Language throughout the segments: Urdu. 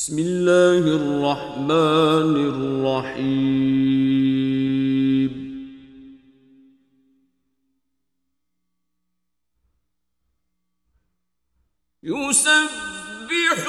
بسم الله الرحمن الرحيم. يسبح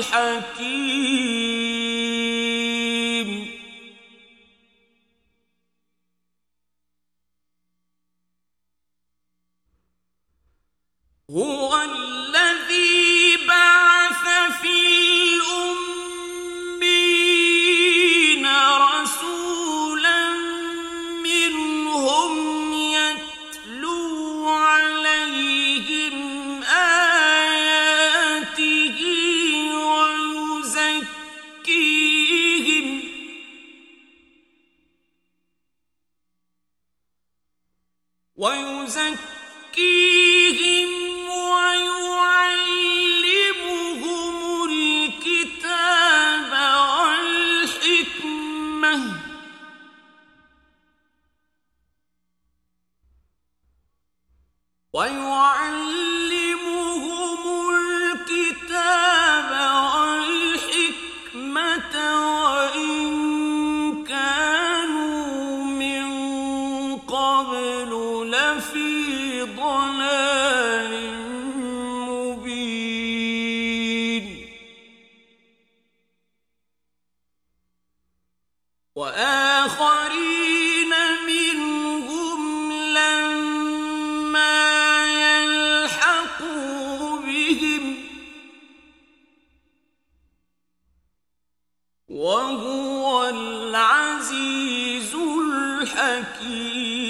الحكيم وَيُزَكِّيهِمْ وآخرين منهم لما يلحقوا بهم وهو العزيز الحكيم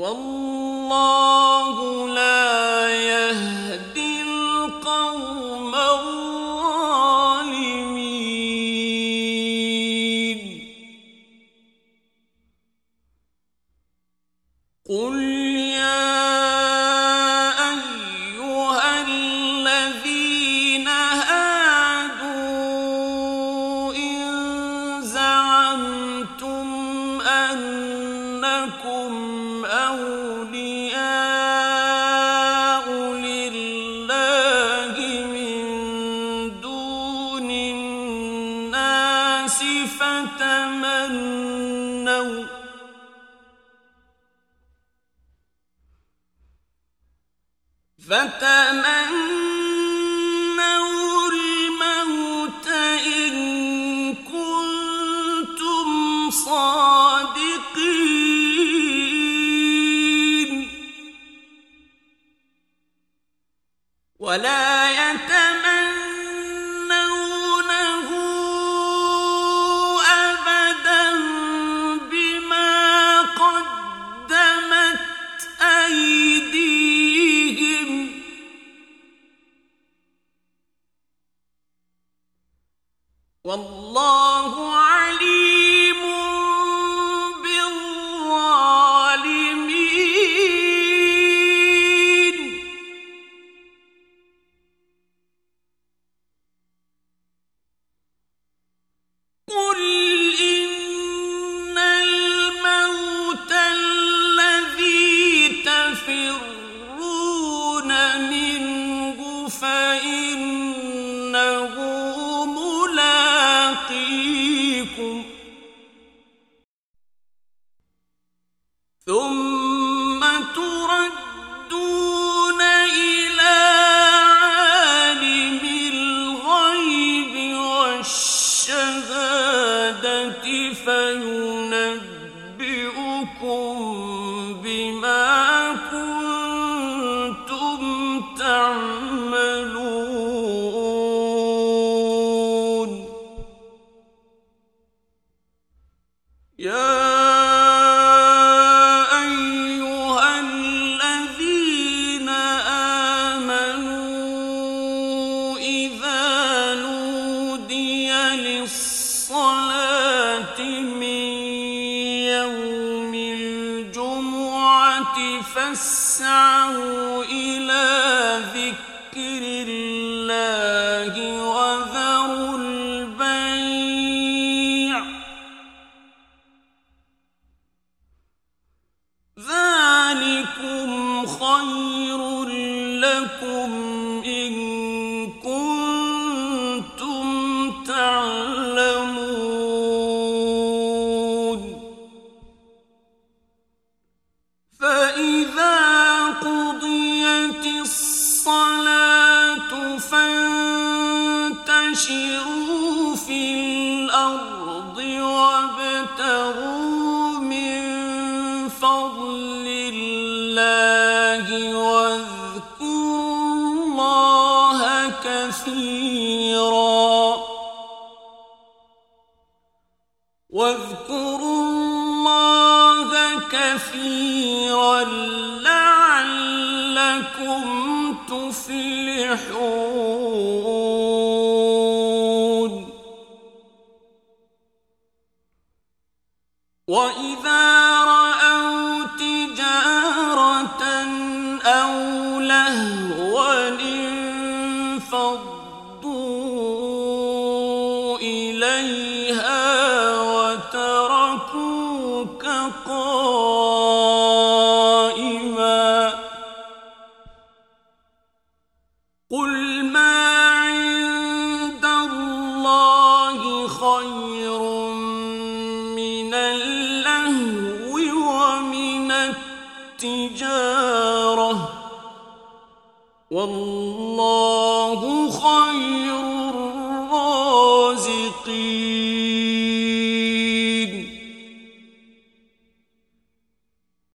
والله الناس فتمنوا فتمنوا فينبئكم بما كنتم تعملون يا يوم الجمعة فاسعوا إلى ذكر الله وذروا البيع. ذلكم خير لكم فضل الله واذكروا الله كثيرا واذكروا الله كثيرا لعلكم تفلحون وإذا التجارة. والله خير الرازقين.